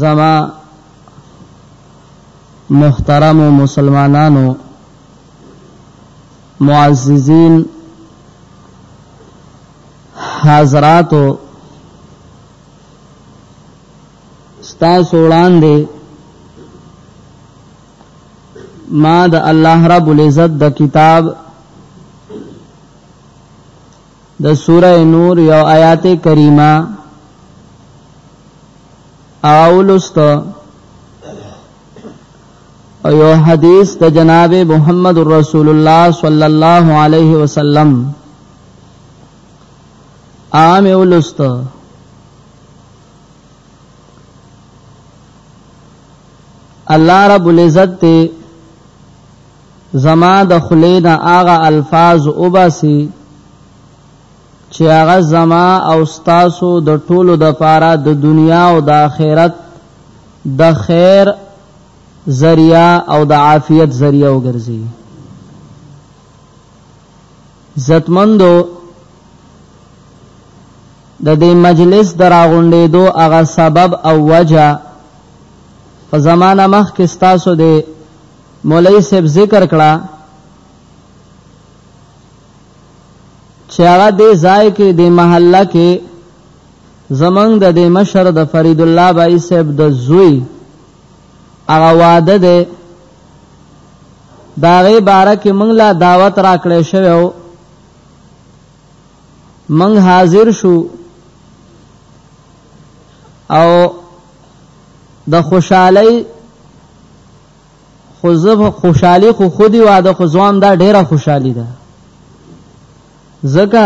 زما محترم مسلمانانو معززین حضراتو ستاسو وړاندې ما د الله رب العزت د کتاب د سوره نور یو آیات کریمه اولست او یو حدیث د جناب محمد رسول الله صلی الله علیه وسلم عام اولست الله رب العزت ته زما د خولې نه هغه الفاظ وباسي چې هغه زما او ستاسو د ټولو د پاره د دنیا او د آخرت د خیر ذریعہ او د عافیت ذریعہ وګرځي عزتمندو د دې مجلس دراغونډې دو هغه سبب او وجہ په زمانہ مخ کې ستاسو د مولوی صاحب ذکر کړه چې هغه دې ځای کې دې محله کې زمنګ د دې مشر د فرید الله بای صاحب د زوی هغه واده ده دا غي بارا کې موږ لا دعوت راکړې شوو موږ حاضر شو او د خوشحالي خو زه خوشحالي خو خودي واده خو ځوان دا ډیره خوشحالي ده ځکه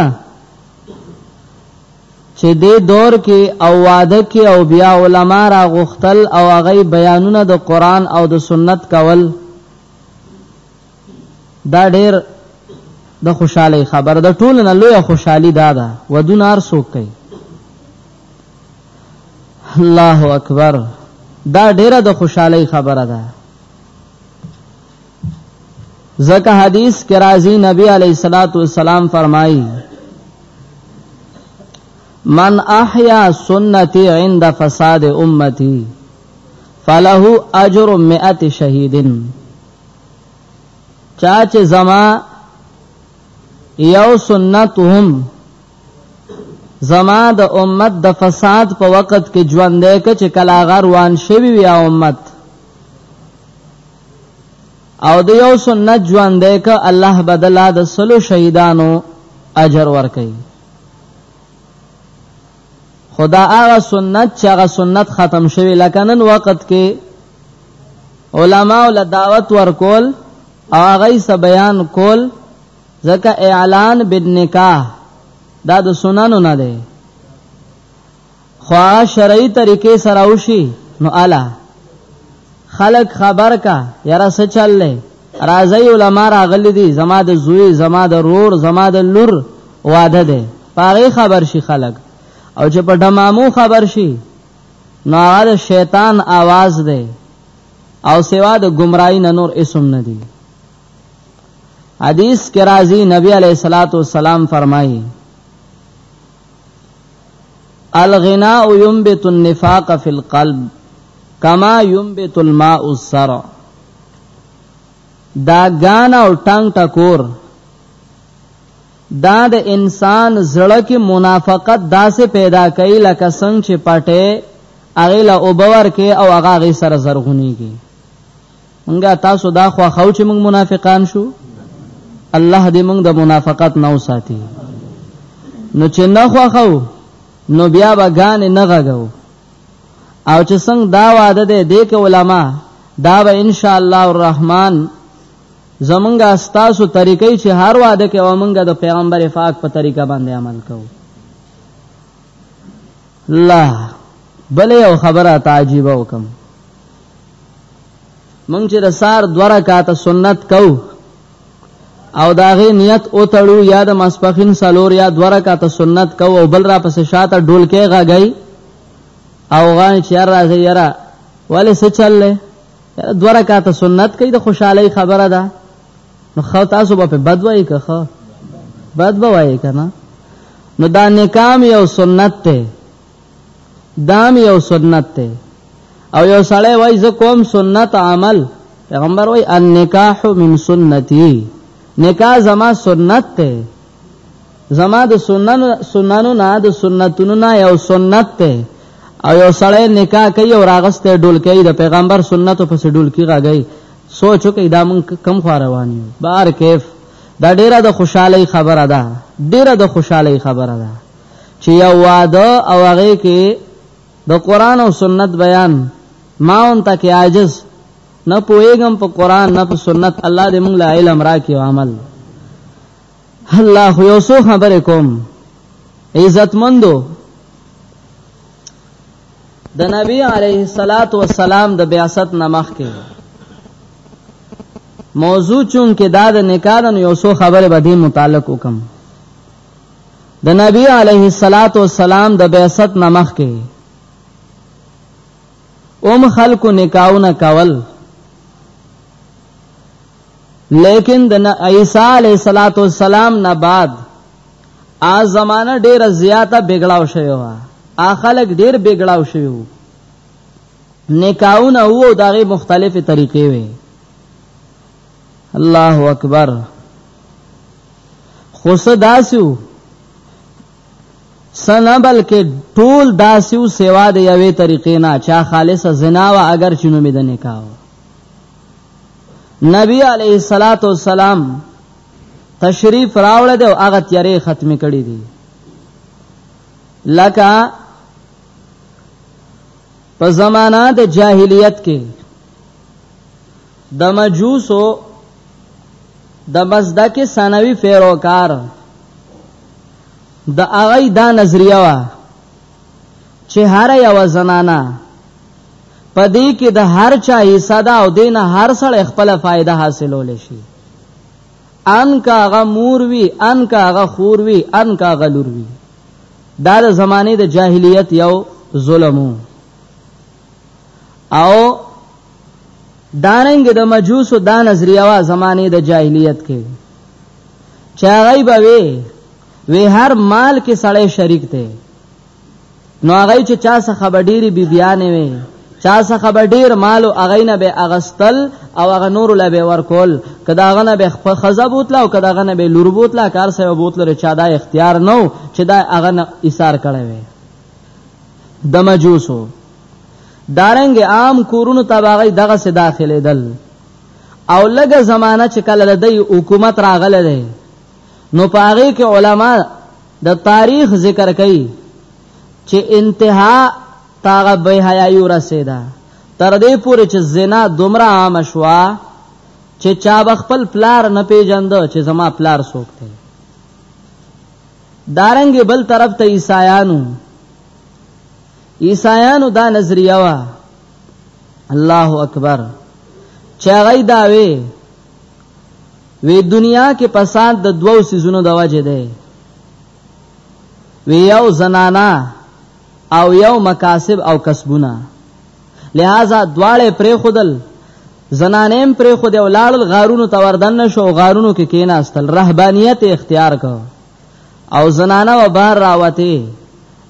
چې دې دور کې او واده کې او بیا علما را غختل او هغه بیانونه د قران او د سنت کول دا ډېر د خوشحالي خبر د ټول نه لوی خوشحالي دا ده ودونار سوک کوي الله اکبر دا ډیره د خوشحالي خبره ده زکه حدیث کې راځي نبی علی صلوات و سلام فرمایي من احیا سنتی عند فساد امتی فله اجر 100 شهیدن چا چې زما یو سنت هم زما د امت د فساد په وخت کې ژوند دی که چې کله غر وان شوی وي امت او د یو سنت ژوند دی که الله بدلا د سلو شهیدانو اجر ورکړي خدا هغه سنت چې هغه سنت ختم شوی لکه نن وخت کې علما ول دعوت ورکول او هغه سه بیان کول ځکه اعلان بالنکاح دا د سننو نه دی خو شرعي طریقې سره وشي نو الا خلق خبر کا یاره سچل لې راځي علما راغلي دي زما د زوی زما د رور زما د لور واده ده پاره خبر شي خلق او چې په دمامو خبر شي نو هغه شیطان आवाज ده او سوا د گمراهی نه نور اسم نه دی حدیث کې راځي نبی علیہ الصلات والسلام فرمایي الغناء ينبت النفاق في القلب کما ينبت الماء الزرع دا غان او ټنګ ټکور دا د انسان زړه کې منافقت داسې پیدا کوي لکه څنګه چې پټه اغه له اوبور کې او هغه غي سره زرغونی کې مونږه تاسو دا خو خو چې مونږ منافقان شو الله دې مونږ د منافقت نه وساتي نو چې نه خو خو نو بیا به غان نه غغو او چې څنګه دا وعده ده د کې علما دا به ان شاء الله الرحمن زمونږ استاسو طریقې چې هر وعده کې ومنګ د پیغمبر پاک په طریقه باندې عمل کوو الله بل یو خبره تعجب وکم مونږ چې د سار دوه رکعاته سنت کو او داغه نیت او تړو یا د مسپخین سلور یا دوه رکعاته سنت کو او بل را پسې شاته ډول کې غاګي او غان چې راځي یرا ولې څه چللې دوه رکعاته سنت کوي د خوشحالي خبره ده نو خو تاسو به په بدوي که خو بد بوایې کنه نو دا نکام یو سنت ته دام یو سنت ته او یو سړی وای ز کوم سنت عمل پیغمبر وای النکاح من سنتی نکاح زما سنت ته زما د سنن سننو نه د سنتونو نه یو سنت ته او یو سړی نکاح کوي او راغسته ډول کوي د پیغمبر سنتو پس ډول کی راغی سوچو کې دا مون کم خو روان یو بار کیف دا ډیره د خوشحالي خبره ده ډیره د خوشحالي خبره ده چې یو واده او هغه کې د قران او سنت بیان ما اون تک عاجز نه پوهېږم په قران نه په سنت الله دې موږ له علم راکې او عمل الله خو یو څو خبرې کوم عزت مندو د نبی علیه الصلاۃ والسلام د بعثت نمخ کې موضوع چون کې دا د نکاح د یو څو خبره به دې متعلق وکم د نبی علیه الصلاۃ والسلام د بعثت نمخ کې اوم خلکو نکاحونه کول لیکن د عیسی علیه الصلاۃ والسلام نه بعد ا زمانہ ډیر زیاته بګړاو شوی و ا خلک ډیر بګړاو شوی وو نکاحونه وو دغه مختلفه طریقې وي الله اکبر خو صداسو سنا بلکې ټول داسیو سیوا د یوې طریقې نه چا خالص زنا وا اگر چینو می د نکاح نبی علیه الصلاۃ والسلام تشریف راوړ دی او هغه تیارې ختم کړې دي لکه په زمانہ د جاهلیت کې د مجوسو د مزدک ثانوي فیروکار د هغه دا نظریه وا چې هر یو زنانا پدې کې د هر چا حصہ دا او دین هر سړی خپل فائدہ حاصلول شي ان کا هغه مور وی ان کا هغه خور وی ان کا هغه لور وی دا د زمانه د جاهلیت یو ظلمو او دارنګ د دا مجوسو دا نظریه وا زمانه د جاهلیت کې چا غي به وي وی هر مال کې سړی شریک دی نو هغه چې چا څخه بډيري بي بیانې وي چا څخه به ډیر مال او اغینه به اغستل او هغه نور له به ورکول کدا غنه به خپل خزه بوتله او کدا غنه به لور بوتله کار سره بوتله چا دا اختیار نو چې دا اغنه ایثار کړي وي د مجوسو دارنګ عام کورونو ته باغی دغه سه داخله دل او لګه زمانہ چې کله د حکومت راغله ده نو پاغي کې علما د تاریخ ذکر کوي چې انتها تاغه به حیاي رسیدا تر دې پورې چې زنا دومره عام شوا چې چا خپل پلار نه پیژندو چې زما پلار سوکته دارنګ بل طرف ته عیسایانو عیسایانو دا نظریه وا الله اکبر چا غي دا وی وی دنیا کې پسند د دوو سيزونو د وجه ده وی یو زنانا او یو مکاسب او کسبونه لہذا دواړه پرې خودل زنانیم پرې خو دی ولاړل غارونو ته وردن شو غارونو کې کیناستل رهبانیت اختیار کو او زنانه و بار راوته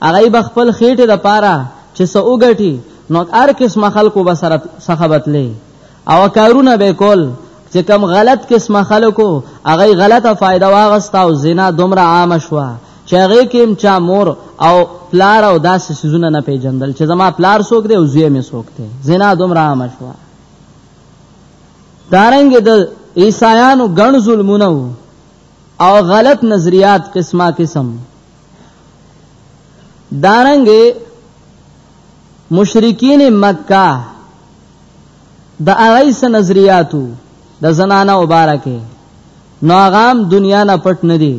هغه به خپل خېټه د پاره چې سوګټي نو هر قسم خلکو بسرت سخابت لې او کارونه به کول چې کم غلط قسمه خلکو هغه غلطه فائدہ واغستا او زنا دومره عام شوه چې هغه کېم چا مور او پلار او داسې سيزونه نه پیژندل چې زما پلار څوک دی او زوی مې څوک دی زنا دومره عام شوه دارنګ د عیسایانو ګڼ ظلمونه او غلط نظریات قسمه قسم دارنګ مشرکین مکه د هغوی څه نظریات وو د زنانو باره کې، نو هغه هم دنیا نه پټ نه دي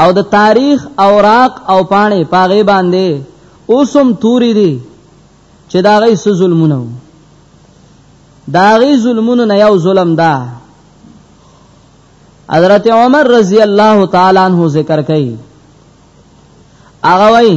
او د تاریخ اوراق او پاڼې په هغې باندې اوس هم توري دي چې د هغوی څه ظلمونه وو. د هغوی ظلمونو نه یو ظلم ده حضرت عمر رضی الله تعالی عنہ ذکر کوي هغه وایي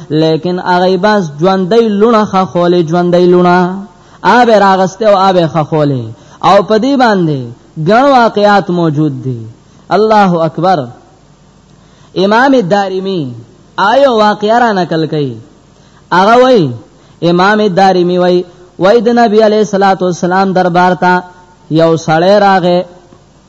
لیکن هغه بس ژوندۍ لونه خولې ژوندۍ لونه آب راغسته او آب خولې او په دې باندې ګڼ واقعات موجود دي الله اکبر امام دارمی آیو واقعا را نقل کړي هغه وای امام دارمی وای وای د نبی علیہ الصلوۃ والسلام دربار ته یو سړی راغې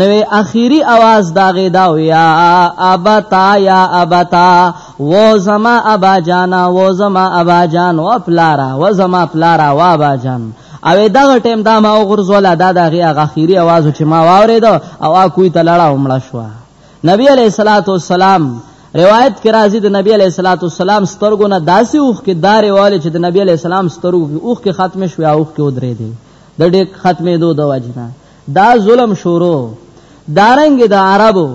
نوې اخیری आवाज داغه دا ویا ابتا یا ابتا و زما ابا جانا و زما ابا جان و پلارا و زما پلارا و ابا جان او دا ټیم دا ما غرزولا دا دغه اخیری आवाज چې ما واورید او ا کوی ته لړا ومړه شو نبی علیہ الصلوۃ والسلام روایت کې راځي د نبی علیہ الصلوۃ والسلام سترګو نه داسې اوخ کې دارې والي چې د نبی علیہ السلام سترګو کې اوخ کې ختم شو یا اوخ کې ودرې دي د ډېر ختمې دوه د وجنه دا ظلم شورو دارنګ د عربو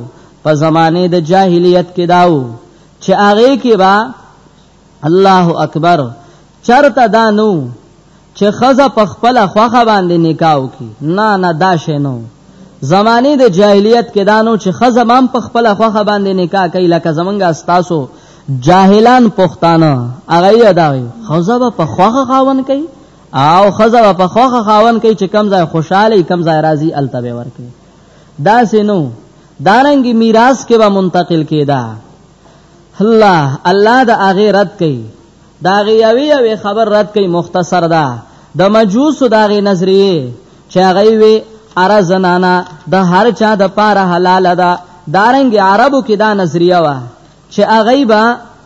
په زمانه د جاهلیت کې داو چې هغه کې با الله اکبر چرته دا نو چې خزه په خپل خوخه باندې نکاح وکي نه نه دا شنو زمانه د جاهلیت کې دانو چې خزه مام په خپل خوخه باندې نکاح کوي لکه زمونږ استاسو جاهلان پښتانه هغه یې دا وي خزه په خوخه خاون کوي او خزه په خوخه خاون کوي چې کم ځای خوشاله کم ځای راضي التبه ورکي دا سينو دارنګي میراث کې به منتقل کېدا الله الله د اغه رد کوي دا غيوي او خبر رد کوي مختصر ده د مجوس دا غي نظریه چې هغه وي اره زنانا د هر چا د پاره حلال ده دارنګ عربو کې دا نظریه وا چې هغه به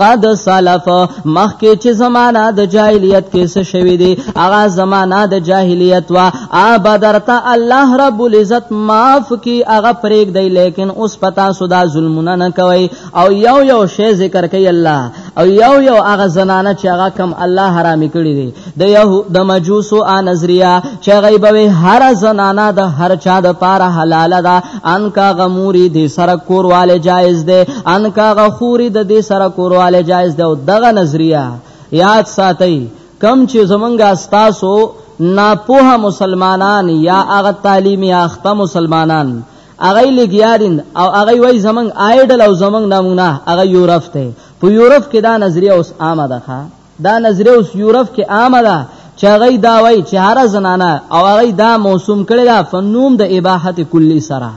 قد سلف مخکې چې زمانہ د جاهلیت کې څه شوی دی هغه زمانہ د جاهلیت وا ابدرته الله رب العزت معاف کی هغه پرېګ دی لیکن اوس پتا سودا ظلمونه نه کوي او یو یو شی ذکر کوي الله او یو یو هغه زنانه چې هغه کم الله حرامي کړی دی د یهو د مجوسو ا نظریه چې غیبوي هر زنانه د هر چا د پاره حلال ده ان کا غموري د سره کورواله جایز ده ان کا غخوري د دې سره کورواله جایز ده او دغه نظریه یاد ساتي کم چې زمونږه استاسو ناپوه مسلمانان یا هغه تعلیم یافته مسلمانان هغه لګیارین او هغه وای زمنګ آیډل او زمنګ نمونه هغه یورپ ته په یورپ کې دا نظریه اوس عامه ده دا نظریه اوس یورپ کې عامه ده چې هغه دا وایي چې هر زنانه او هغه دا موسوم کړي دا فنوم د اباحت کلی سره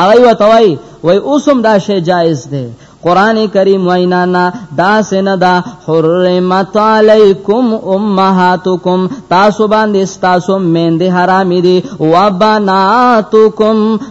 هغه وتوي وای اوسم دا شی جایز دی قران کریم وینا نا دا سن دا حرمت علیکم امهاتکم تاسو باندې تاسو مند حرام دي وبناتکم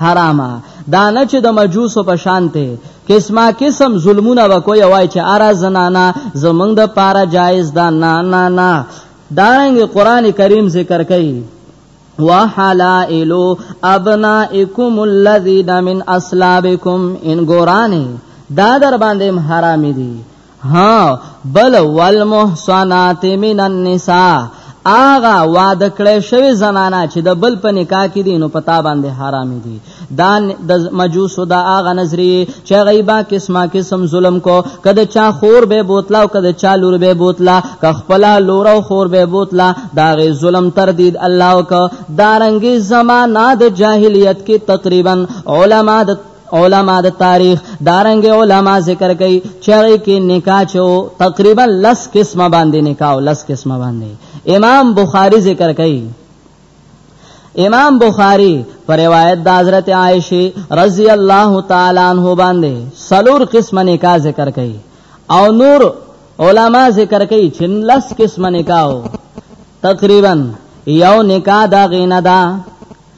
حرامه دا نه چې د مجوسو په شانته قسمه قسم ظلمونه وکوي وای چې ارا زنانا زمنګ د پارا جایز دا نه نه نه دارنګ قران کریم ذکر کوي وحلائل ابنائکم الذین من اصلابکم ان ګورانه دا در باندې حرام دي ها بل والمحصنات من النساء آغا وعده کړی شوی زنانا چې د بل په نکاح کې دي نو پتا باندې حرام دي دا د مجوسو دا آغا نظری چې غیبا قسمه قسم ظلم کو کده چا خور به بوتلا او کده چا لور به بوتلا ک خپل لور او خور به بوتلا دا غي ظلم تردید الله وک دارنګي زمانہ د جاهلیت کې تقریبا علما د علما د تاریخ دارنګ علما ذکر کوي چې هغه کې نکاح چو تقریبا لس قسمه باندې نکاح او لس قسمه باندې امام بخاری ذکر کوي امام بخاری پر روایت د حضرت عائشه رضی الله تعالی عنہ باندې سلور قسمه نکاح ذکر کوي او نور علما ذکر کوي چې لس قسمه نکاح تقریبا یو نکاح دا غینه ده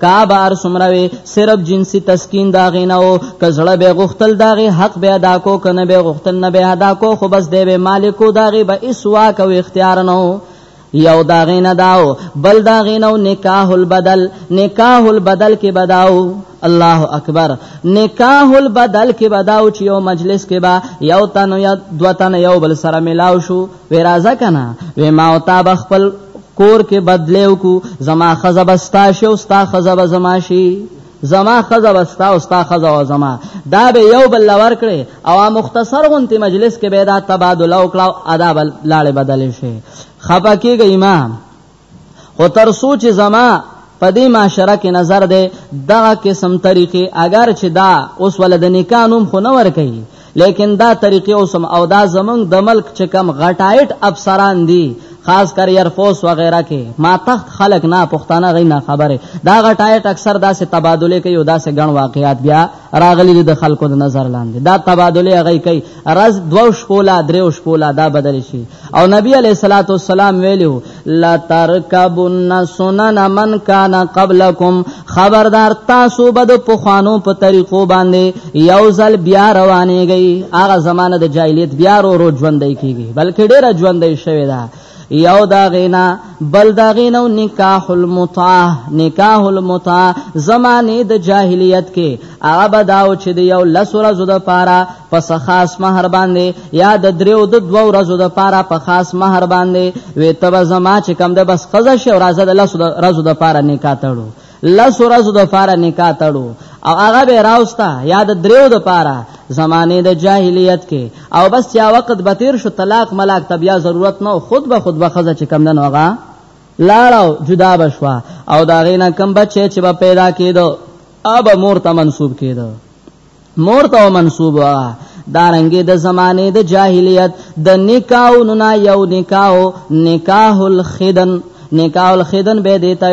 کعبه ار سمره وي صرف جنسي تسکین دا غینه او کزړه به غختل داغه حق به ادا کو کنه به غختل نه به ادا کو خو بس دی به مالکو داغه به اسوا کو اختیار نه یو دا غینه داو بل دا غینه او نکاح البدل نکاح البدل کې بداو الله اکبر نکاح البدل کې بداو چې یو مجلس کې با یو تن یا دو تن یو بل سره ملاو شو وی راځه کنه وی ما او تا بخپل کور کې بدلیو کو زما خزب استا شي او ستا خزب زما شي زما خزب استا او ستا خزب او زما دا به یو بل لور کړي او مختصر غونتی مجلس کې به دا تبادله او کلاو آداب لاړې بدلې شي خپکیږي امام خو تر څو چې زما په دې معاشره کې نظر دی دغه قسم طریقې اگر چې دا اوس ول د نکاح نوم خو نه ور کوي لیکن دا طریقې اوسم او دا زمنګ د ملک چې کم غټایټ افسران دي خاص کر ایرفوس وغیرہ کې ما تخت خلق نه پښتانه غي نه خبره دا غټایټ اکثر داسې تبادله کوي او داسې ګڼ واقعیات بیا راغلی دی د خلکو د نظر لاندې دا تبادله هغه کوي راز دو شپولا دریو شپولا دا بدل شي او نبی علیہ الصلات والسلام ویلو لا ترکبن سنن من کان قبلکم خبردار تاسو به د پخوانو په طریقو باندې یو ځل بیا روانېږي هغه زمانه د جاهلیت بیا ورو ژوندۍ کیږي بلکې ډیره ژوندۍ شوی ده یو دا غینا بل دا غینو نکاح المتاه نکاح المتاه زمانه د جاهلیت کې هغه بداو چې د یو لس ورځو د پاره پس خاص مہر باندې یا د دریو د دوو ورځو د پاره په خاص مہر باندې وې تب زما چې کم د بس قضا شي او راځه د لس ورځو د پاره نکاح تړو لس ورځو د پاره نکاح تړو او هغه به راوستا یا د دریو د پاره زمانه د جاهلیت کې او بس یا وخت به تیر شو طلاق ملاک ته بیا ضرورت نه خود به خود به خزه چې کم نه هغه لاړو جدا بشوا او دا غینا کم بچي چې به پیدا کېدو اب مور ته منسوب کېدو مور ته منسوب وا دارنګې د زمانه د جاهلیت د نکاو نه یو نکاو نکاح الخدن نکاح الخدن به دیته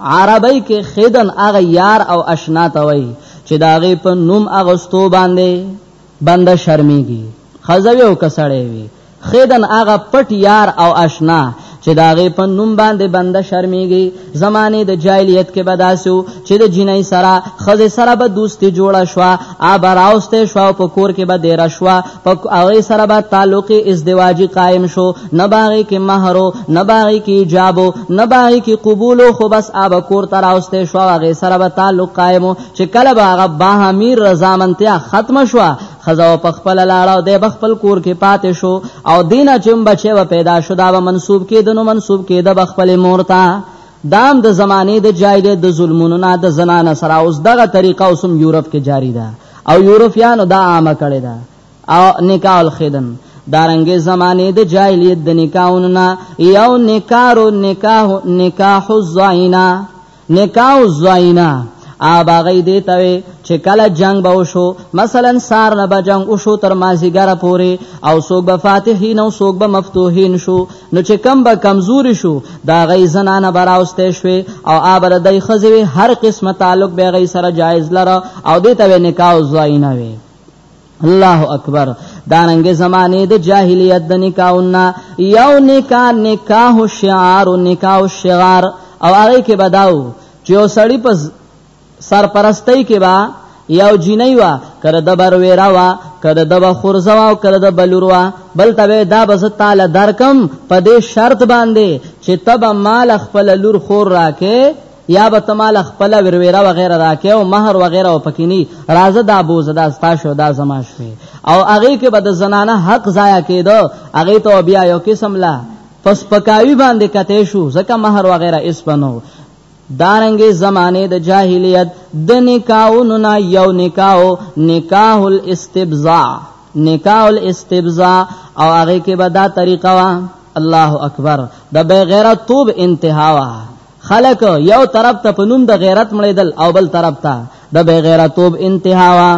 عربی کې خدن هغه یار او آشنا ته وای چې داغه په نوم اغستو باندې بنده شرمېږي خزوی او کسړې وي خیدن هغه پټ یار او آشنا چې دا غي په نوم باندې بند شرمېږي زمانه د جاهلیت کې بداسو چې د جنۍ سره خزه سره به دوستي جوړه شو ا براوسته شو په کور کې به ډیر شو په هغه سره به تعلق ازدواجی قائم شو نه باغی کې مہرو نه باغی کې ایجابو نه باغی کې قبولو خو بس اب کور تر اوسته شو هغه سره به تعلق قائم چې کله به هغه باهمیر رضامندیا ختم شو خزه په خپل لاړه او د بخپل کور کې پاتې شو او دینه چم بچي و پیدا شو دا به منسوب کېد نو منسوب کېد بخپل مور ته دام د زمانه د جایل د ظلمونو نه د زنانه سره اوس دغه طریقه اوسم یورپ کې جاری ده او یورپیانو دا عامه کړی ده او نکاح الخدن دارنګې زمانه د جاهلیت د نکاحونو نه یو نکارو نکاح نکاح الزینا نکاو زوینا آبا غي دی توي چې کله جنگ به وشو مثلا سار نه به جنگ وشو تر مازیګر پوري او سوق به فاتحین او سوق به مفتوحین شو نو چې کم به کمزوري شو دا غي زنانه براوسته شوي او آبر دای خزوي هر قسمه تعلق به غي سره جایز لره او دی توي نکاو زوینا وي الله اکبر دارنګ زمانه د جاهلیت د نکاحونه یو نکاح نکاح شعار او نکاح شعار او هغه کې بداو چې یو سړی په سرپرستۍ کې با یو جینۍ وا کړه د بر ویرا وا کړه د بخورزا وا کړه د بلور وا بل ته دا بز تعالی درکم په دې شرط باندې چې تب مال خپل لور خور راکې یا به تمال خپل ورویرا وغیرہ راکې او مہر وغیرہ او پکینی رازه دا بوز دا ستا شو دا زما شوي او هغه کې به د زنانه حق ضایع کېدو هغه ته بیا یو قسم لا پس پکاوی باندې کته شو زکه مہر وغیرہ اس بنو دارنګې زمانه د جاهلیت د نکاحونو نه یو نکاح نکاح الاستبزاء نکاح الاستبزاء او هغه کې به دا طریقه وا الله اکبر د بغیرت توب انتها وا خلک یو طرف ته په نوم د غیرت مړېدل او بل طرف ته د بې غیرتوب انتها وا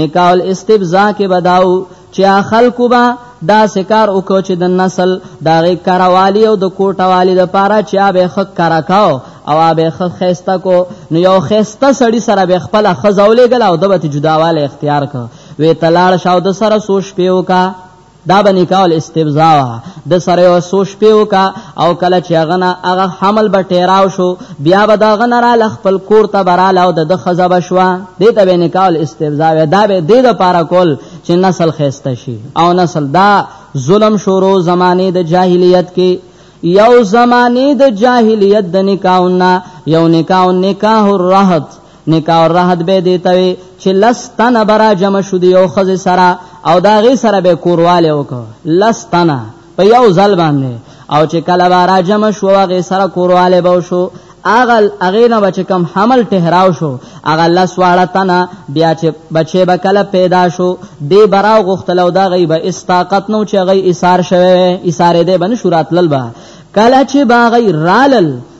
نکاول استبزا کې بداو چې خلکو به دا سکار وکړو چې د نسل دا غي کروالی او د کوټوالی د پاره چې به خک کرا کاو او به خک خيسته کو نو یو خيسته سړی سره به خپل خزولې ګل او دبت جداواله اختیار کو وی تلاړ شاو د سره سوش پیو کا دا به نکاح الاستبزاء د سره او سوش پیو کا او کله چې غنا هغه حمل به ټیراو شو بیا به دا غنا را لخپل کور ته براله او د خزب شوا دې ته به نکاح الاستبزاء دا به دې د پارا کول چې نسل خيسته شي او نسل دا ظلم شروع زمانه د جاهلیت کې یو زمانه د جاهلیت د نکاحونه یو نکاح نکاح الرهط نکاح الرهد به دیته وي چې لستنه برا جمع شو دی یو خزه سره او دا غي سره به کورواله وکړه لستنه په یو ځل باندې او چې کله برا جمع شو غي سره کورواله به شو اغل اغه نه بچ کم حمل ټهراو شو اغه لسواړه تنا بیا چې بچي به کله پیدا شو دی برا غختلو دا غي به استاقت نو چې غي ایثار شوه ایثار دې بن شورات للبا کله چې باغی رالل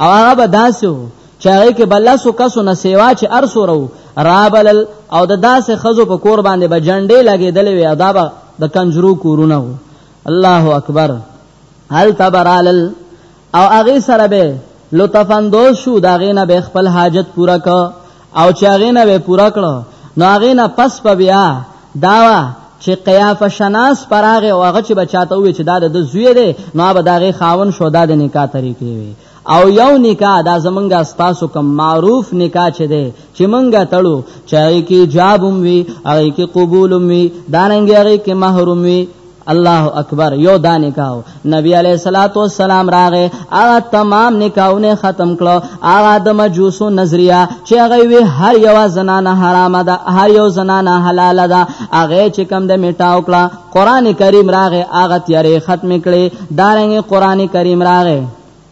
او هغه به داسو چې هغه کې بل لاسو کسو نه سیوا چې ارسورو رابلل او د داسې خزو په کور باندې به جنډې لګېدلې وي ادا به د کنجرو کورونه وو الله اکبر هل تبرالل او هغه سره به لطفاندوز شو داغه نه به خپل حاجت پورا ک او چې هغه نه به پورا کړو نو هغه نه پس په بیا داوا چې قیاف شناس پراغه او هغه چې بچاته وي چې دا د زوی دی نو به داغه خاون شو دا د نکاح طریقې وي او یو نکاح دا زمونږه ستاسو کوم معروف نکاح چي دي چې مونږه تړو چې هغه کې جابم وي هغه کې قبولم وي دا رنګ هغه کې محروم وي الله اکبر یو دا نکاو نبی علیہ الصلات والسلام راغه هغه تمام نکاونه ختم کړو هغه د مجوسو نظریه چې هغه وی هر یو زنانه حرام ده هر یو زنانه حلال ده هغه چې کم د میټاو کړه قران کریم راغه هغه تیارې ختم کړي دارنګ قران کریم راغه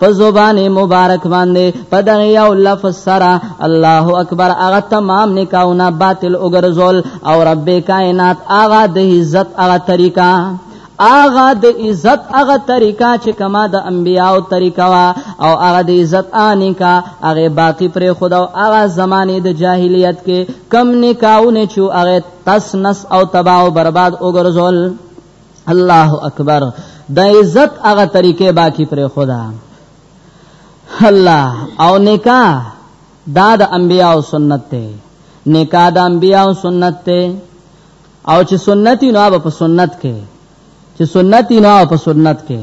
په زبان مبارک باندې په دغه یو لفظ سره الله اکبر هغه تمام نکاونه باطل وګرځول او رب کائنات هغه د عزت هغه طریقہ اغا د عزت اغا طریقہ چې کما د انبیاو طریقہ وا او اغا د عزت آنی کا اغه باقی پر خدا او اغا زمانه د جاهلیت کې کم نکاونه چو اغه تس نس او تباہ او برباد وګرځول الله اکبر د عزت هغه طریقې باقی پر خدا الله او نکاح دا د انبیاء او سنت ته نکاح د انبیاء او سنت ته او چې سنتي نو په سنت کې چې سنتي نو په سنت کې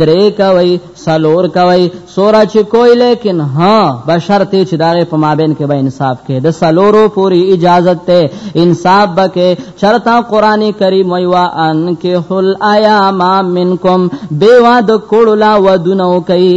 درې کوي سلور کوي سورا چې کوي لیکن ها بشرته چې داغه په مابین کې به انصاف کې د سلورو پوری اجازه ته انصاف بکې شرطا قران کریم وی وا ان کې حل ایام منکم بیوا د کړه لا ودونو کوي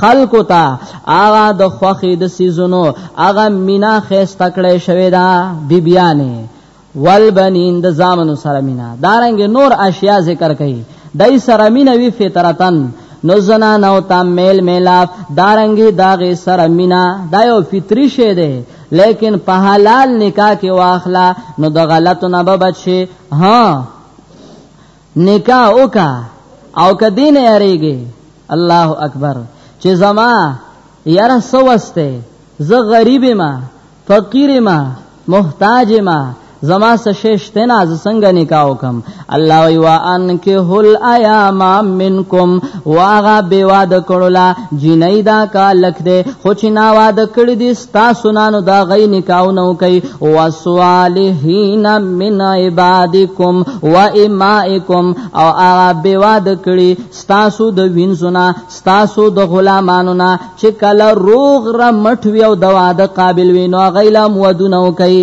خلکو ته هغه د خوخي د سيزونو هغه مینا خيسته کړې شوې ده بیبيانه والبنین د زامنو سره مینا دارنګ نور اشیاء ذکر کړي دای سره مینا وی فطرتن نو زنا نو تا میل میلاف دارنګي داغه سره مینا دا یو فطری شی دی لیکن په حلال نکاح کې واخلا نو د غلط نه به بچي ها نکاح وکا او کدی نه یریږي الله اکبر چې زما یاره سوسته زه غریب ما فقیر ما محتاج ما زما سششته نه ز څنګه نکاح وکم الله وی وان کې هل ایام منکم واغه بیواد کړلا جنیدا کا لک دے خو چې نا واد کړی دي تاسو نانو دا غي نکاو نو کوي وصالحین من عبادکم و امائکم او هغه به واد کړي تاسو د وینځونه تاسو د غلامانو نه چې کله روغ رمټ وي او د واده قابل وي نو غیلم ودونه کوي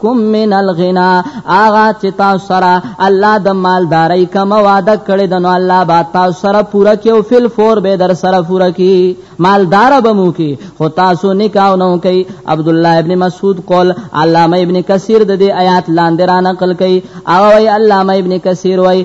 کوم من الغنا آغا چې تاسو سره الله د مالداري کوم وعده کړی دنو الله با تاسو سره پوره کیو فل فور به در سره پوره کی مالدار بمو کی خو تاسو نکاح نو کوي عبد الله ابن مسعود قول علامه ابن کثیر د دې آیات لاندې را نقل کوي او ای علامه ابن کثیر وای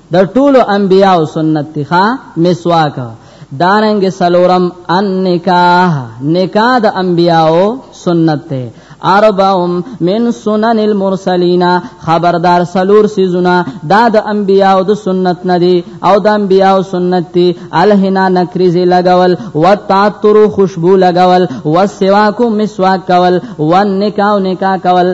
د ټولو انبیاء او سنت تخا مسواک دارنګ سلورم ان نکاح نکاح د انبیاء او سنت ته اربعم من سنن المرسلین خبردار سلور سیزونا دا د انبیاء او د سنت ندی او د انبیاء او سنت تی الہنا نکریزی لگاول و تعطر خوشبو لگاول و سواکو مسواک کول و نکاح نکاح کول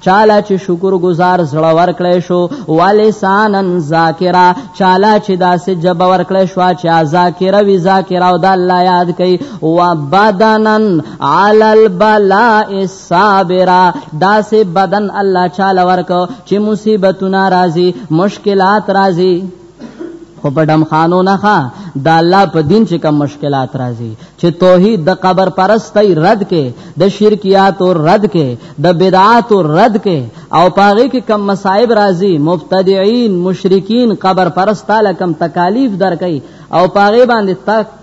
چاله چې شکر گزار زړه ورکړې شو ولسانن ذاکرا چاله چې داسې جب ورکړې شو چې ذاکر وی ذاکر او د الله یاد کوي وبدنن علی البلاء الصابرا داسې بدن الله چاله ورکو چې مصیبتونه راځي مشکلات راځي خو په دم خانو نه ښا د الله په دین چې کوم مشکلات راځي چې توحید د قبر پرستۍ رد کې د شرکیات او رد کې د بدعات او رد کې او پاغه کې کم مصائب راځي مبتدعين مشرکین قبر پرستاله کم تکالیف درکې او پاغه باندې تک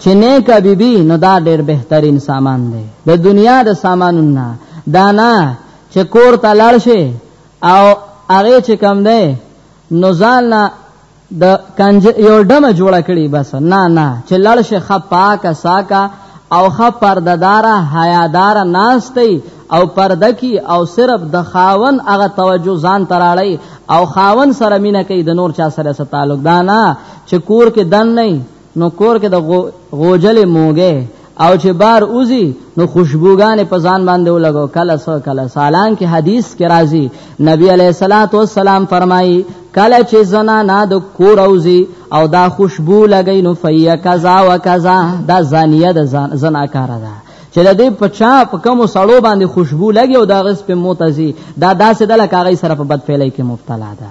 چې نیکه بی بی نو دا ډیر بهترین سامان دی د دنیا د سامانونه دا نه چې کور ته لاړ شي او هغه چې کم دی نو ځان نه د کنج یو ډمه جوړه کړي بس نه نه چې لاړ شي خپاکه ساکه او خ پرددارا حیادار ناستی او پردکی او صرف د خاون هغه توجه ځان تراړی او خاون سره مینه کوي د نور چا سره سره تعلق دانا چې کور کې دن نه نو کور کې د غوجلې موګه او چې بار اوزي نو خوشبوګانې په ځان باندې ولګو کله سو کله سالان کې حدیث کې راځي نبی علیہ الصلوۃ والسلام فرمایي کله چې زنا نه د کور اوزي او دا خوشبو لګي نو فیا کذا وکذا دا زانیه د زناکار ده چې د دې پچا په کوم سړو باندې خوشبو لګي او دا غس په موتزي دا داسې د لکاغي سره په بد فعلی کې مبتلا ده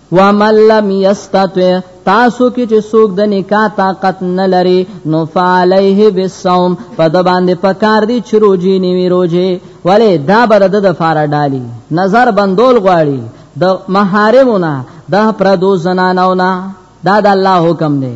ومن لم یستطع تاسو کې چې څوک د نکاح طاقت نه لري نو فعليه بالصوم په د باندې پکار دي چې روزي نیوي روزي ولې دا بر د فارا ډالي نظر بندول غواړي د محارمونه د پردو زنانونه دا د الله حکم دی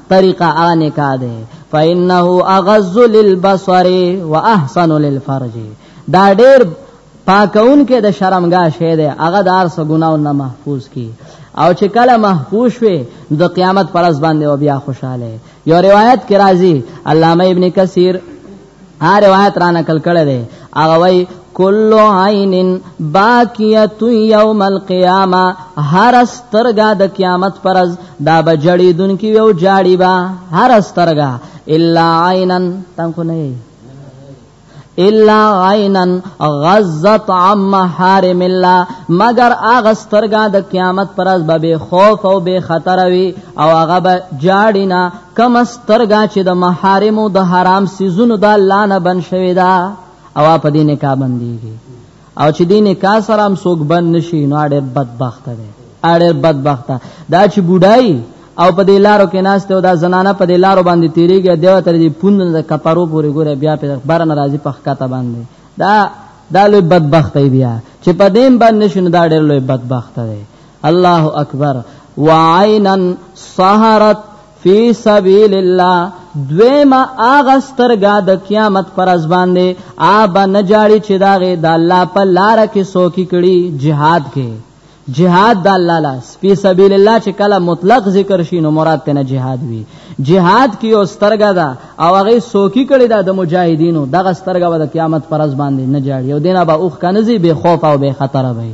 طریقه هغه نکاح ده فإنه أغض للبصر وأحسن للفرج دا ډېر پاکون کې د شرمګا شه ده هغه دار سه ګناو نه محفوظ کی او چې کله محفوظ وي د قیامت پر ځبان دی او بیا خوشاله یو روایت کې راځي علامه ابن کثیر ها روایت را نقل کړی دی هغه وای کل عین باقیت یوم القیامه هر سترګه د قیامت پرز دا بجړی دن کی یو جاړی با هر سترګه الا عینن تم خو نه الا عینا غزت عن محارم الله مگر هغه سترګه د قیامت پر از به خوف او به خطر وي او هغه به جاړینا کومه سترګه چې د محارمو د حرام سيزونو د الله نه بن شوی دا او په دې نکاح بنديږي او چې دې نکاح سره هم څوک بند نشي نو اړه بدبخت دی اړه بدبخت دا چې بډای او په دې لارو کې ناشته او دا زنانه په دې لارو باندې تیریږي دیو تر دې پوند د کپارو پورې ګوره بیا په بار ناراضي په خکته باندې دا دا لوی بدبخت بیا چې په دې باندې شنو دا ډېر لوی بدبخت دی الله اکبر وعینا سهرت فی سبیل الله دویما آغا سترګا د قیامت پر از باندې آبا نجاړي چې داغه د الله په لار کې سوکی کړي jihad کې جهاد د الله لا فی سبیل الله چې کله مطلق ذکر شي نو مراد ته نه جهاد وی جهاد کې او سترګا دا او هغه سوکی کړي دا د مجاهدینو دغه سترګا د قیامت پر از باندې نه جاړي او دینه به اوخ کنزي به خوف او به خطر وي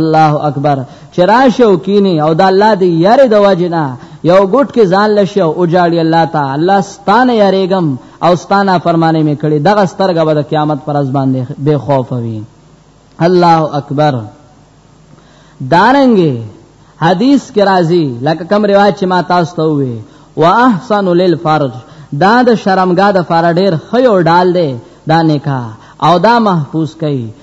الله اکبر چې راشه او کینی او د الله دی یاره د وجنا یو ګټ کې ځان لشه او جاړي الله تا الله ستانه یریګم او ستانه فرمانه می کړي دغه سترګه به د قیامت پر از باندې بے خوف وي الله اکبر دارنګي حدیث کې راځي لکه کم روایت چې ما تاسو ته وې واحسن للفرج دا د شرمګا د فار ډیر خيو ډال دی دا نکاح او دا محفوظ کړي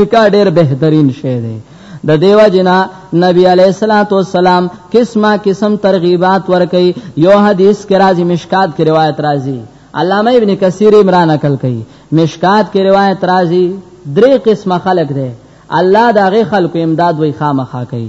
نکاح ډیر بهترین شی دی د دیو جنا نبی علیہ الصلات والسلام قسمه قسم ترغیبات ورکي یو حدیث کې راځي مشکات کې روایت راځي علامه ابن کثیر عمران عقل کوي مشکات کې روایت راځي درې قسمه خلق دی الله داغه خلکو امداد وای خامخا کوي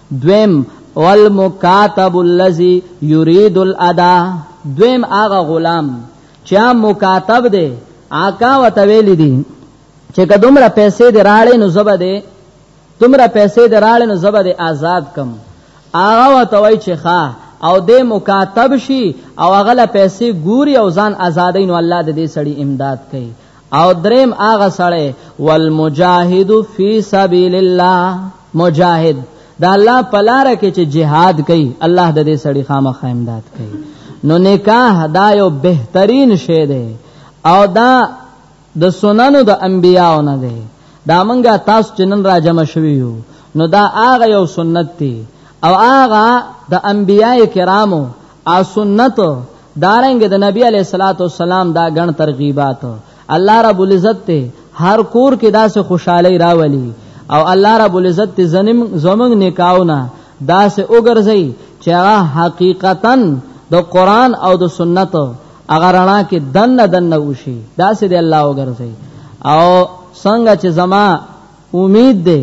دویم والمکاتب الذی یرید الادا دویم هغه غلام چې مکاتب دی آقا وتویل دي چې کدومره پیسې دی راړې نو زبه دی تمره پیسې دی راړې نو زبه دی آزاد کم آغا وتوی چې ښا او دې مکاتب شي او هغه له پیسې ګوري او ځان آزادین او الله دې سړی امداد کوي او دریم هغه سړی والمجاهد فی سبیل الله مجاهد دا الله پلار کې چې jihad کوي الله د دې سړی خامخ امداد کوي نو نکاح دا یو بهترین شی دی او دا د سننو د انبیاو نه دی دا منګه تاسو چې نن را جمع شوی یو نو دا هغه یو سنت دی او هغه د انبیای کرامو ا سنت دارنګ د نبی علی صلوات و سلام دا غن ترغیبات الله رب العزت ته هر کور کې داسې خوشحالي راولي او الله رب العزت ته زنم زمنګ نکاونه داسې وګرځي چې هغه حقیقتا د قران او د سنت هغه رڼا کې دنه دنه وشي داسې دی الله وګرځي او څنګه چې زما امید دی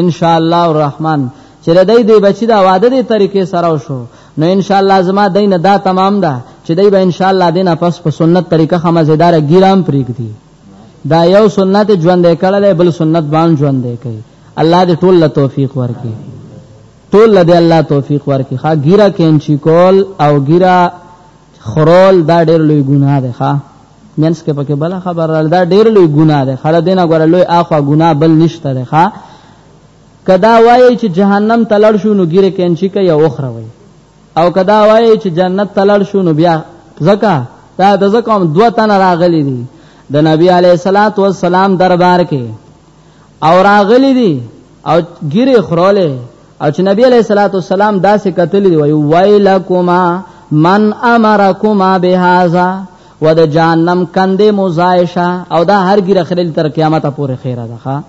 ان شاء الله الرحمن چې د دې د بچی دا واده دې طریقې سره وشو نو ان شاء الله زما دینه دا تمام ده چې دای به ان شاء الله دینه پس په سنت طریقه خمزیدار ګیرام پریږدي دا یو سنت ژوند کړل بل سنت باندې ژوند کوي الله دې ټول له توفیق ورکړي ټول له الله توفیق ورکړي ها ګیرا کینچی کول او ګیرا خرول دا ډېر لوی ګناه ده ها مینس کې پکې بل خبر را دا ډېر لوی ګناه ده خله دینه غره لوی اخوا ګناه بل نشته ده ښا کدا وایي چې جهنم تلړ شو نو ګیره کینچی کوي او اخره وایي او کدا وایي چې جنت تلړ شو نو بیا زکا دا د زکوم دوه تن راغلي دي د نبی علی صلوات و سلام دربار کې او راغلی دی او ګیره خروله او چې نبی علیہ الصلوۃ والسلام داسې قتل دی وی ویلکما من امرکما بهذا و د جهنم کندې مزایشه او دا هر ګیره خلل تر قیامت پورې خیره ده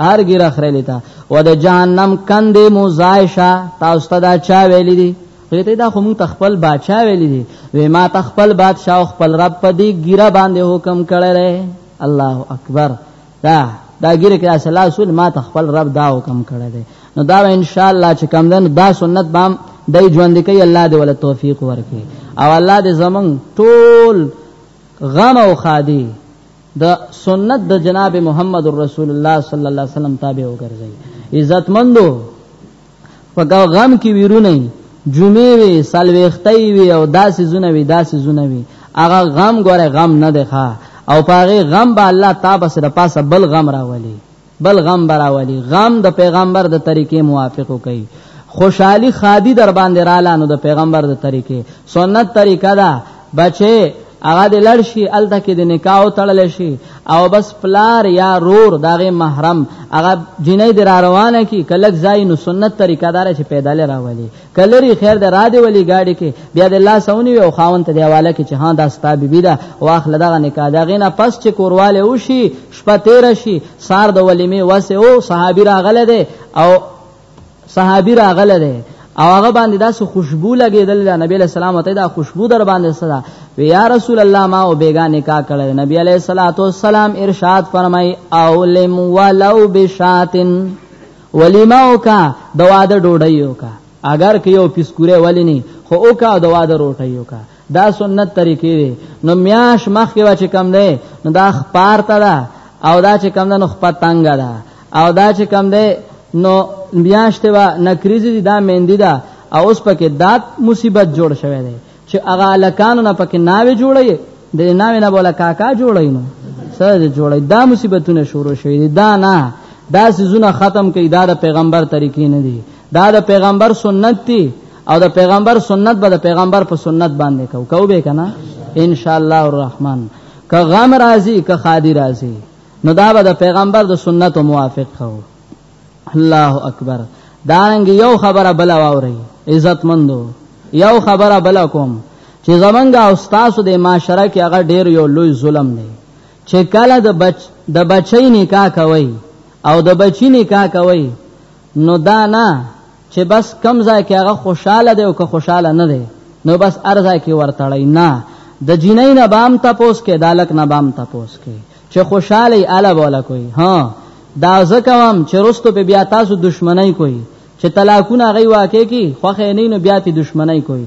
هر ګیره خلل تا و د جهنم کندې مزایشه تاسو ته دا چا ویل دي ته دا خو مونږ تخپل بادشاہ ویل دي وې ما تخپل بادشاہ خپل رب په دې ګیره باندې حکم کړی الله اکبر دا دا ګیره کې اصل اصول ما تخپل رب دا حکم کړی دی نو دا ان شاء الله چې کم دن دا سنت بام دای ژوند کوي الله دې ول توفیق ورکړي او الله دې زمون ټول غم او خادي د سنت د جناب محمد رسول الله صلی الله علیه وسلم تابع وګرځي عزت مندو په غم کې ویرونه جمعې وي سلويختي وي او داسې زونه وي داسې زونه وي هغه غم ګوره غم نه دی ښا او پاره غم به الله تابه سره پاسه بل غم راولي بل غم براولي غم د پیغمبر د طریقې موافق کوي خوشحالي خادي در باندې رااله نو د پیغمبر د طریقې سنت طریقه ده بچي هغه د لړ شي الته کې د نکاح تړل شي او بس پلار یا رور دغه محرم هغه جنې د را روانه کی کلک ځای نو سنت طریقه دار چې پیدل راولي کلری خیر د را دی ولی گاډي کې بیا د الله سونی او خاون ته دی حواله کې چې ها دا ستا بیبی دا واخل دغه نکاح دغه نه پس چې کورواله وشي شپه تیر شي سار د ولیمه وسه او صحابي راغله ده او صحابي راغله ده او هغه باندې داسې خوشبو لګېدل د نبی له سلام ته دا خوشبو در باندې صدا وی یا رسول الله ما او بیگا نکاح کړل نبی علیہ الصلوۃ والسلام ارشاد فرمای او لم ولو بشاتن ولیما او کا دوا د ډوډۍ او کا اگر که یو پیسکوره ولینی خو او کا دوا د روټۍ او کا دا سنت طریقې دي نو میاش مخ کې واچ کم دی نو دا خپار تا دا او دا چې کم ده نو خپه تنګ ده او دا چې کم ده نو میاشت و نکریزی دا مندی دا او اوس پکې دا مصیبت جوړ شوی دی چې اغه لکانو نه پکې ناوي جوړي د ناوي نه بوله کاکا جوړي نو سره جوړي دا مصیبتونه شروع شوی دی دا نه دا سيزونه ختم کړي دا د پیغمبر طریقې نه دي دا د پیغمبر سنت دي او د پیغمبر سنت به د پیغمبر په سنت باندې کو کو به کنه ان شاء الله الرحمن که غم راضی که خادی راضی نو دا به د پیغمبر د سنت موافق کو الله اکبر دارنګ یو خبره بل واوري عزت مندو یو خبره بل کوم چې زمونږ او تاسو د معاشره کې هغه ډیر یو لوی ظلم دی چې کله د بچ د بچی نکاح کوي او د بچی نکاح کوي نو دا نه چې بس کم ځای کې هغه خوشاله دی او که خوشاله نه دی نو بس ارزای کې ورتړی نه د جینۍ نه بام تپوس کې دالک نه بام تپوس کې چې خوشاله اله بوله کوي ها دا زکوام چې رستو په بیا تاسو دشمنی کوي چې طلاقونه غي واقع کی خوخه نه نو بیا تی دشمنی کوي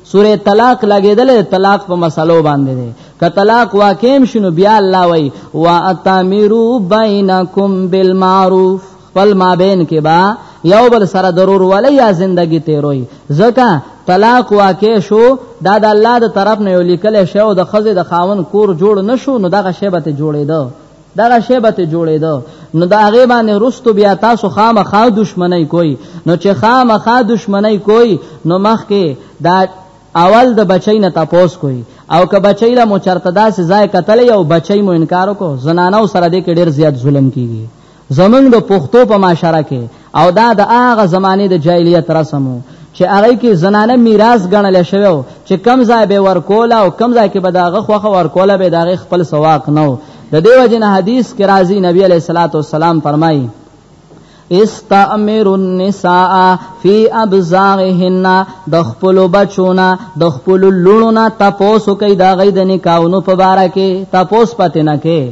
سوره طلاق لګیدلې طلاق په مسلو باندې ده ک طلاق واقعم شنو بیا الله وای وا اتمیرو بینکم بالمعروف خپل مابین کې با یو بل سره ضرور ولې یا زندگی تیروي ځکه طلاق واقع شو دا د الله د طرف نه یو لیکل شو د خزه د خاون کور جوړ نشو نو دغه شی به ته جوړې ده دغه شی به ته جوړېدو نو دا غي باندې رستو بیا تاسو خامخا دښمنۍ کوي نو چې خامخا دښمنۍ کوي نو مخکې دا اول د بچی نه تاسو کوي او که بچی له مچرته داسې ځای قتل یو بچی مو انکار کو زنانو سره دې کې ډېر زیات ظلم کیږي زمنګ د پښتو په معاشره کې او دا د هغه زمانه د جاهلیت رسمو چې هغه کې زنانه میراث ګڼل شوی او چې کم ځای به ورکول او کم ځای کې به داغه خوخه ورکول به داغه خپل سواق نو د دیو جن حدیث کې راځي نبی علیہ الصلوۃ والسلام فرمایي استامر النساء فی ابزاغهن د خپل بچونا د خپل لونو نا تاسو کوي دا غي د نکاونو په بارا کې تاسو پته نه کې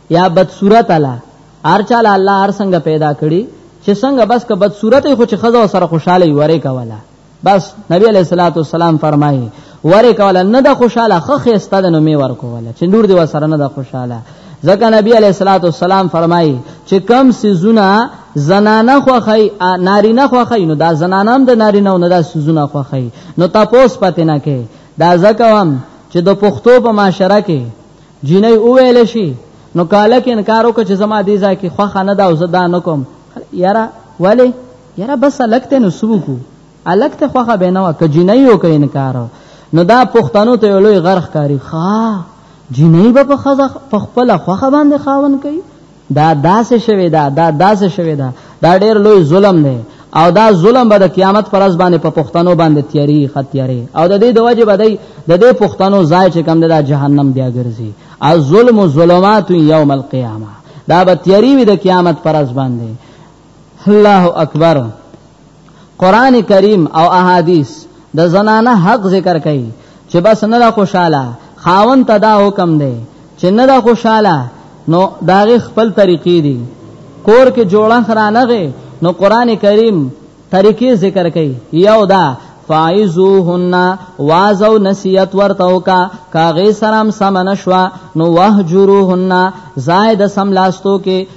یا بد صورت الله هر چاله الله هر څنګه پیدا کړي چې څنګه بس که بد صورت خو چې خزه سره خوشاله وي وره کوله بس نبی علیہ الصلوۃ والسلام فرمایي وره کوله نه د خوشاله خخ استاد نو می ور کوله چې نور دی وسره نه د خوشاله ځکه نبی علیہ الصلوۃ والسلام فرمایي چې کم سيزونه زنانه خوخی نارینه خوخی نو دا زنانه هم د نارینه نه دا سيزونه خوخی نو تاسو پته نه کې دا ځکه هم چې د پښتو په معاشره کې جینۍ وویل شي نو کاله کې انکار وکړي چې زما دې ځای کې خوخه نه دا او زه دا نکوم یاره ولی یاره بس لکته نو سوکو الکته خوخه به نه وکړي جینۍ یو کوي انکار نو دا پښتنو ته لوی غرخ کاری ښا جینۍ به په خزه په خپل خوخه باندې خاون کوي دا داسې شوی دا دا داسې شوی دا دا ډېر لوی ظلم دی او دا ظلم به د قیامت پر ورځ باندې په پښتنو باندې تیاری ختیاري او د دې د وجه بدای د دې پښتنو ځای چې کم دا جهنم بیا ګرځي او ظلم او ظلمات یوم القیامه دا به تیاری وي د قیامت پر ورځ باندې الله اکبر قران کریم او احادیث د زنانه حق ذکر کوي چې بس نه لا خوشاله خاون ته دا حکم دی چې نه لا خوشاله نو داغه خپل طریقې دي کور کې جوړه خرانغه نو قران کریم طریقې ذکر کوي یو دا فایزوهن وازو نصیحت ورته کا کاغه سلام سم نشوا نو وهجروهن زائد سم لاستو کې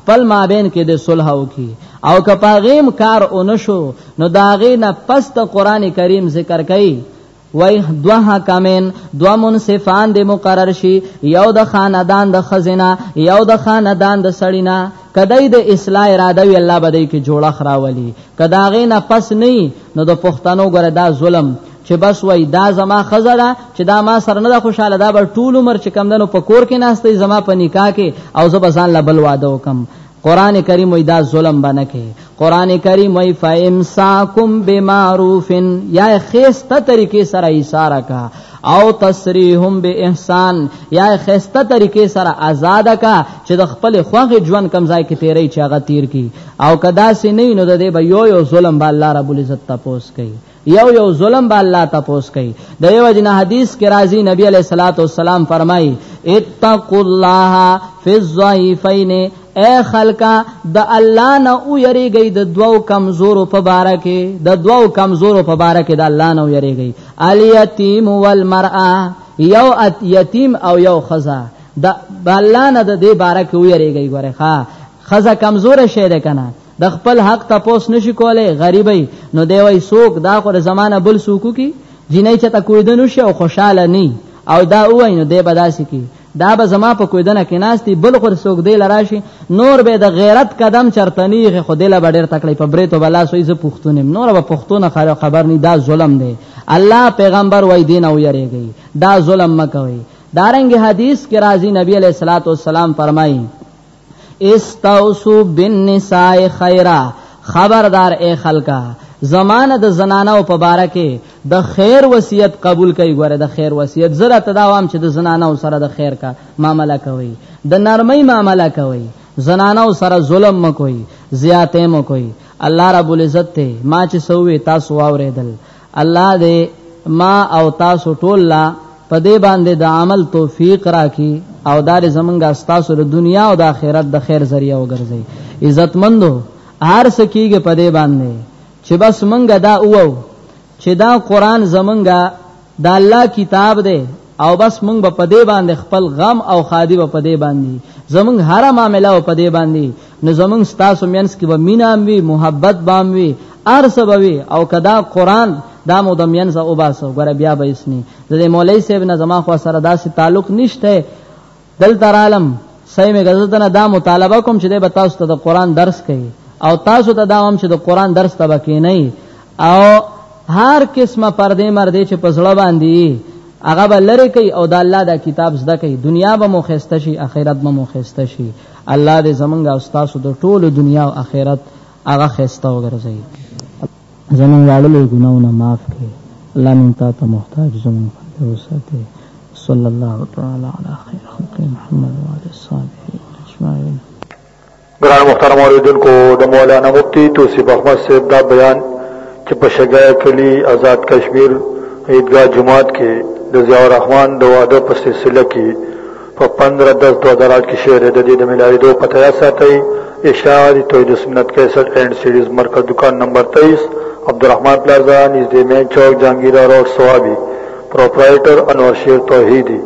خپل مابین کې د صلح او کی او کپاغیم کار اونشو نو داغې نه پس ته قران کریم ذکر کړي وای دوه حکمین دوه منصفان دی مقرر شي یو د خاندان د خزینه یو د خاندان د سړینا کدی د اصلاح اراده وی الله بدی کې جوړه خراولي کداغه نه پس نه نو د پښتنو ګره دا ظلم چې بس وای دا زما خزه ده چې دا ما سره نه خوشاله دا بر ټول عمر چې کم دنو په کور کې ناشته زما په نکاح کې او زب ځان لا بل واده وکم قران کریم وای دا ظلم باندې کې قران کریم وای فامساکم بمعروفن یا خيسته طریقې سره اشاره کا او تسریهم به احسان یا خيسته طریقې سره آزاد کا چې د خپل خوغه ژوند کم ځای کې تیرې چاغه تیر کی او کدا سې نه نو د دې به یو یو ظلم به الله رب العزت تاسو کوي یو یو ظلم به الله تپوس کوي د یو جن حدیث کې راځي نبی علیہ الصلوۃ والسلام فرمایي اتقوا الله فی الضعیفین اے خلقا د الله نه او یریږي د دوو کمزورو په باره کې د دوو کمزورو په باره کې د الله نه او یریږي الیتیم والمرأه یو یتیم او یو خزا د الله نه د دې باره کې او یریږي ګوره ښا خزا کمزور شه ده کنه د خپل حق تپوس نشي کولای غریبي نو دی وای سوک دا خو زمانہ بل سوکو کی جنې چې تا کوی دنو شو خوشاله ني او دا وای نو دی بداسي کی دا به زما په کوی دنه کې ناشتي بل خور سوک دی لراشي نور به د غیرت قدم چرتنیغه خو دله بډر تکړه په بریتو بلا سوې ز پښتونم نور به پښتونه خره خبر ني دا ظلم دی الله پیغمبر وای دین او یریږي دا ظلم مکوي دارنګ حدیث کې راځي نبی علیہ الصلوۃ والسلام فرمایي استوسو بالنساء خیرا خبردار اے خلکا زمانه د زنانو په باره کې د خیر وصیت قبول کوي ګوره د خیر وصیت زره تداوام چې د زنانو سره د خیر کا معاملہ کوي د نرمۍ معاملہ کوي زنانو سره ظلم مکوي زیاتې مکوي الله رب العزت ته ما چې سوې تاسو واورېدل الله دې ما او تاسو ټول لا په دې باندې د عمل توفیق راکړي او دا زمونږه تاسو د دنیا او د آخرت د خیر ذریعہ وګرځي عزتمندو هر سکیږي په دې باندې چې بس مونږه دا اوو چې دا قران زمونږه د الله کتاب دی او بس مونږ به پدې باندې خپل غم او خادي به پدې باندې زمونږ هر معاملې او پدې باندې نو زمونږ ستاسو مینس کې به مینام وی محبت بام وی ارسبوي او کدا قران دا مو د مینس او باسو ګره بیا به اسني د مولوی صاحب نه زما خو سره داسې تعلق نشته دل ترالم سې مې غزته نه دا مطالبه کوم چې د بتاست ته د قران درس کوي او تاسو ته دا هم چې د قران درس ته بکې نه او هر قسمه پردې مردې چې پسړه باندې هغه به لری کوي او د الله دا کتاب زده کوي دنیا به مو خسته شي اخرت به مو خسته شي الله دې زمونږ او تاسو د ټولو دنیا او اخرت هغه خسته وګرځي زمونږ واړه لوی ګناهونه معاف کړې الله مونږ تا ته محتاج زمونږ باندې وساتې صلی الله تعالی علی خیر خلق محمد و علی صحابه اجمعین ګران محترم اوریدونکو د مولانا مفتی توصیف احمد صاحب دا بیان چې په شګای کلی آزاد کشمیر عیدګاه جمعات کې د ضیاء الرحمن د واده په سلسله کې په پندره دس دوه زر آټ کې شعر یې د دې د ملاوېدو پته یاد ساتئ. اشاعه د توحید سنت کیسټ اینډ سیډیز مرکز دکان نمبر تئیس، عبدالرحمن پلازا، نږدې مین چوک، جهانګیرا روډ، صوابي. پروپرایټر انور شیر توحیدي.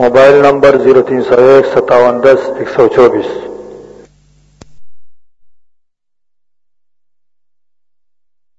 موبایل نمبر زیرو تین سو ایک، ستاون دس، ایک سو چوبیس.